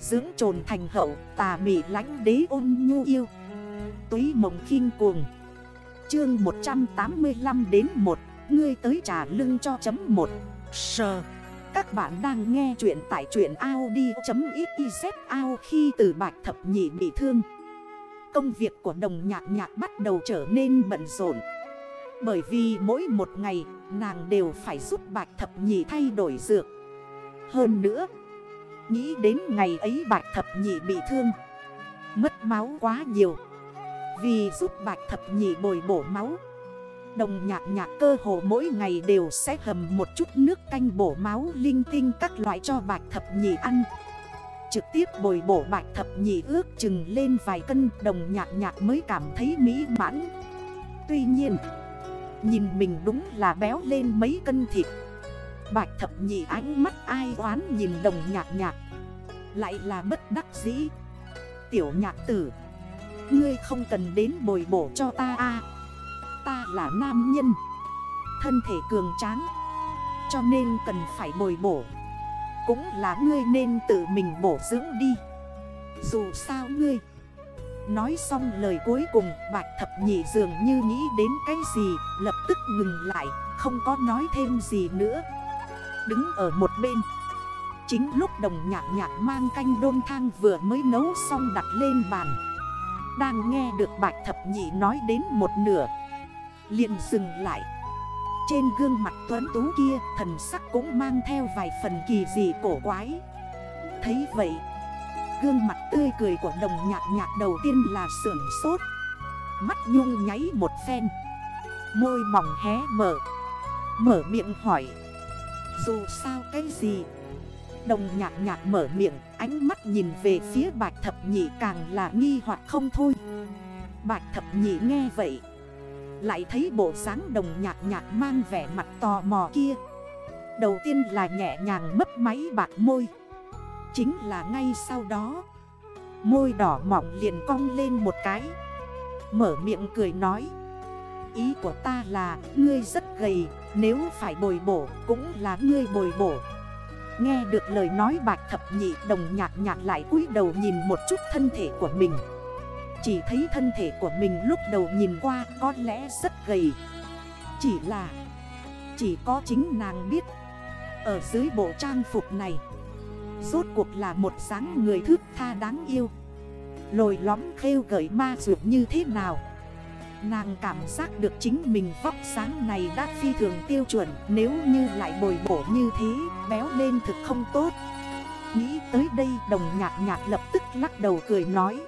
Dưỡng trồn thành hậu, tà mị lánh đế ôn nhu yêu. Túy mộng khinh cuồng. Chương 185 đến 1 Ngươi tới trả lưng cho chấm 1 Sờ. Các bạn đang nghe chuyện tại chuyện Audi.xyz ao khi từ bạch thập nhị bị thương. Công việc của đồng nhạc nhạc bắt đầu trở nên bận rộn. Bởi vì mỗi một ngày, nàng đều phải giúp bạch thập nhị thay đổi dược. Hơn nữa Nghĩ đến ngày ấy bạch thập nhị bị thương. Mất máu quá nhiều. Vì giúp bạch thập nhị bồi bổ máu. Đồng nhạc nhạc cơ hồ mỗi ngày đều sẽ hầm một chút nước canh bổ máu linh tinh các loại cho bạch thập nhị ăn. Trực tiếp bồi bổ bạch thập nhị ước chừng lên vài cân, đồng nhạc nhạc mới cảm thấy mỹ mãn. Tuy nhiên, Nhìn mình đúng là béo lên mấy cân thịt. Bạch thập nhị ánh mắt ai oán nhìn đồng nhạc nhạc. Lại là bất đắc dĩ. Tiểu nhạc tử, Ngươi không cần đến bồi bổ cho ta a. Ta là nam nhân, Thân thể cường tráng, Cho nên cần phải bồi bổ. Cũng là ngươi nên tự mình bổ dưỡng đi. Dù sao ngươi, Nói xong lời cuối cùng, Bạch thập nhị dường như nghĩ đến cái gì, Lập tức ngừng lại, Không có nói thêm gì nữa. Đứng ở một bên. Chính lúc đồng nhạc nhạc mang canh đôn thang vừa mới nấu xong đặt lên bàn. Đang nghe được bạch thập nhị nói đến một nửa. Liền dừng lại. Trên gương mặt tuấn tú kia, thần sắc cũng mang theo vài phần kỳ dị cổ quái. Thấy vậy, Gương mặt tươi cười của đồng nhạc nhạc đầu tiên là sưởng sốt. Mắt nhung nháy một phen. Môi mỏng hé mở. Mở miệng hỏi. Dù sao cái gì? Đồng nhạc nhạc mở miệng, Ánh mắt nhìn về phía bạch thập nhị càng là nghi hoặc không thôi. Bạch thập nhị nghe vậy, Lại thấy bộ dáng đồng nhạc nhạc mang vẻ mặt tò mò kia. Đầu tiên là nhẹ nhàng mất máy bạc môi. Chính là ngay sau đó, Môi đỏ mỏng liền cong lên một cái. Mở miệng cười nói Ý của ta là, ngươi rất gầy, Nếu phải bồi bổ cũng là ngươi bồi bổ. Nghe được lời nói bạch thập nhị đồng nhạc nhạc lại cúi đầu nhìn một chút thân thể của mình. Chỉ thấy thân thể của mình lúc đầu nhìn qua có lẽ rất gầy. Chỉ là, Chỉ có chính nàng biết, Ở dưới bộ trang phục này, Rốt cuộc là một dáng người thước tha đáng yêu. Lồi lóm khêu gợi ma dược như thế nào? Nàng cảm giác được chính mình vóc sáng này đã phi thường tiêu chuẩn Nếu như lại bồi bổ như thế, béo lên thực không tốt. Nghĩ tới đây đồng nhạc nhạc lập tức lắc đầu cười nói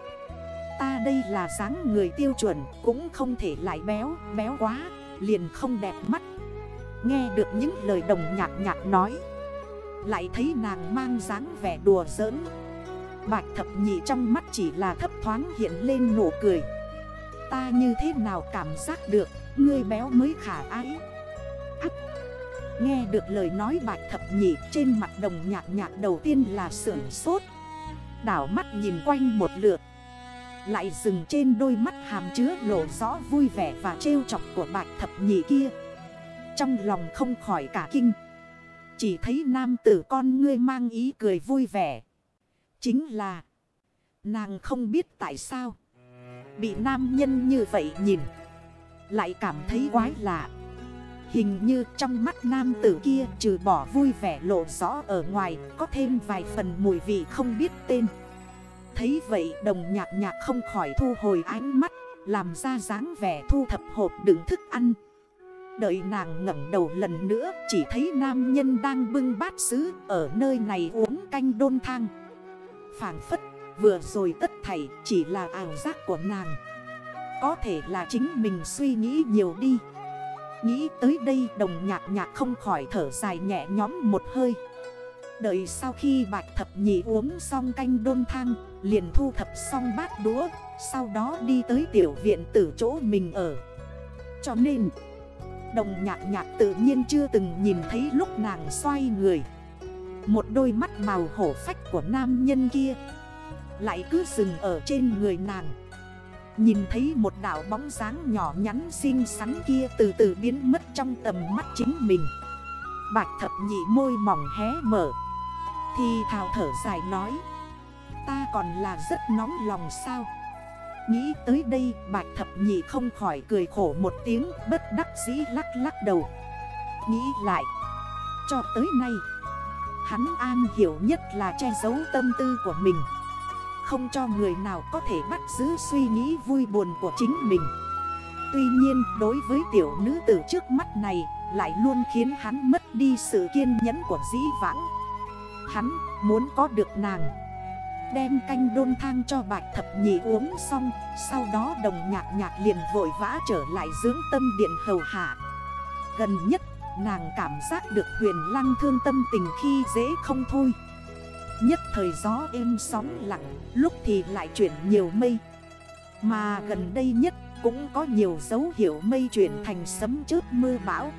Ta đây là dáng người tiêu chuẩn cũng không thể lại béo, béo quá, liền không đẹp mắt. Nghe được những lời đồng nhạc nhạc nói Lại thấy nàng mang dáng vẻ đùa giỡn. Bạch thập nhị trong mắt chỉ là thấp thoáng hiện lên nụ cười. Ta như thế nào cảm giác được, Ngươi béo mới khả ái. Ác. Nghe được lời nói bạch thập nhị Trên mặt đồng nhạc nhạc đầu tiên là sưởng sốt. Đảo mắt nhìn quanh một lượt. Lại dừng trên đôi mắt hàm chứa lộ rõ vui vẻ và trêu chọc của bạch thập nhị kia. Trong lòng không khỏi cả kinh. Chỉ thấy nam tử con ngươi mang ý cười vui vẻ. Chính là, Nàng không biết tại sao. Bị nam nhân như vậy nhìn, Lại cảm thấy quái lạ. Hình như trong mắt nam tử kia trừ bỏ vui vẻ lộ rõ ở ngoài, Có thêm vài phần mùi vị không biết tên. Thấy vậy, đồng nhạc nhạc không khỏi thu hồi ánh mắt, Làm ra dáng vẻ thu thập hộp đựng thức ăn. Đợi nàng ngẩn đầu lần nữa, Chỉ thấy nam nhân đang bưng bát sứ Ở nơi này uống canh đôn thang. Phản phất Vừa rồi tất thảy chỉ là ảo giác của nàng. Có thể là chính mình suy nghĩ nhiều đi. Nghĩ tới đây đồng nhạc nhạc không khỏi thở dài nhẹ nhóm một hơi. Đợi sau khi bạch thập nhị uống xong canh đôn thang, Liền thu thập xong bát đũa, Sau đó đi tới tiểu viện từ chỗ mình ở. Cho nên, Đồng nhạc nhạc tự nhiên chưa từng nhìn thấy lúc nàng xoay người. Một đôi mắt màu hổ phách của nam nhân kia lại cứ dừng ở trên người nàng. Nhìn thấy một đảo bóng dáng nhỏ nhắn xinh xắn kia từ từ biến mất trong tầm mắt chính mình. Bạch thập nhị môi mỏng hé mở. Thì thào thở dài nói, Ta còn là rất nóng lòng sao? Nghĩ tới đây, bạch thập nhị không khỏi cười khổ một tiếng, Bất đắc dĩ lắc lắc đầu. Nghĩ lại, Cho tới nay, Hắn an hiểu nhất là che giấu tâm tư của mình. Không cho người nào có thể bắt giữ suy nghĩ vui buồn của chính mình. Tuy nhiên, đối với tiểu nữ tử trước mắt này, Lại luôn khiến hắn mất đi sự kiên nhẫn của dĩ vãng. Hắn muốn có được nàng. Đem canh đôn thang cho bạch thập nhị uống xong, Sau đó đồng nhạc nhạc liền vội vã trở lại dưỡng tâm điện hầu hạ. Gần nhất, nàng cảm giác được huyền lăng thương tâm tình khi dễ không thôi. Nhất thời gió êm sóng lặng Lúc thì lại chuyển nhiều mây. Mà gần đây nhất cũng có nhiều dấu hiệu mây chuyển thành sấm chớp mưa bão.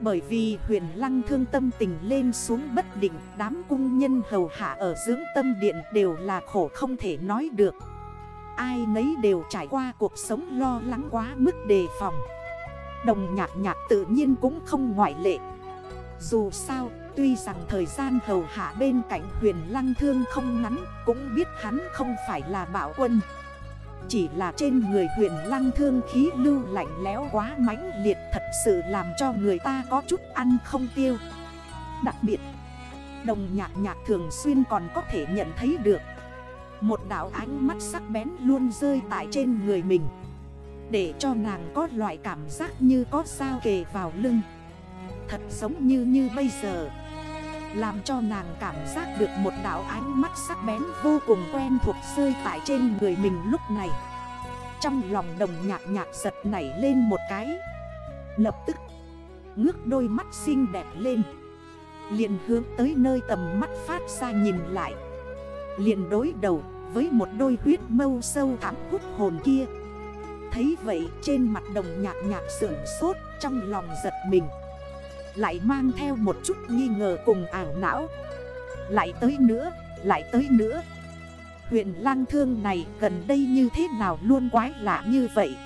Bởi vì huyền lăng thương tâm tình lên xuống bất định Đám cung nhân hầu hạ ở dưỡng tâm điện đều là khổ không thể nói được. Ai nấy đều trải qua cuộc sống lo lắng quá mức đề phòng. Đồng nhạc nhạc tự nhiên cũng không ngoại lệ. Dù sao, tuy rằng thời gian hầu hạ bên cạnh huyền lăng thương không ngắn, Cũng biết hắn không phải là bảo quân. Chỉ là trên người huyền lăng thương khí lưu lạnh lẽo quá mãnh liệt Thật sự làm cho người ta có chút ăn không tiêu. Đặc biệt, Đồng nhạc nhạc thường xuyên còn có thể nhận thấy được. Một đảo ánh mắt sắc bén luôn rơi tại trên người mình. Để cho nàng có loại cảm giác như có sao kề vào lưng. Thật giống như như bây giờ làm cho nàng cảm giác được một đảo ánh mắt sắc bén vô cùng quen thuộc rơi tại trên người mình lúc này. Trong lòng đồng nhạc nhạc giật nảy lên một cái. Lập tức, ngước đôi mắt xinh đẹp lên. Liền hướng tới nơi tầm mắt phát ra nhìn lại. Liền đối đầu với một đôi huyết mâu sâu thẳm hút hồn kia. Thấy vậy trên mặt đồng nhạc nhạc sưởng sốt trong lòng giật mình lại mang theo một chút nghi ngờ cùng ảo não. Lại tới nữa, lại tới nữa. Huyện lang thương này gần đây như thế nào luôn quái lạ như vậy?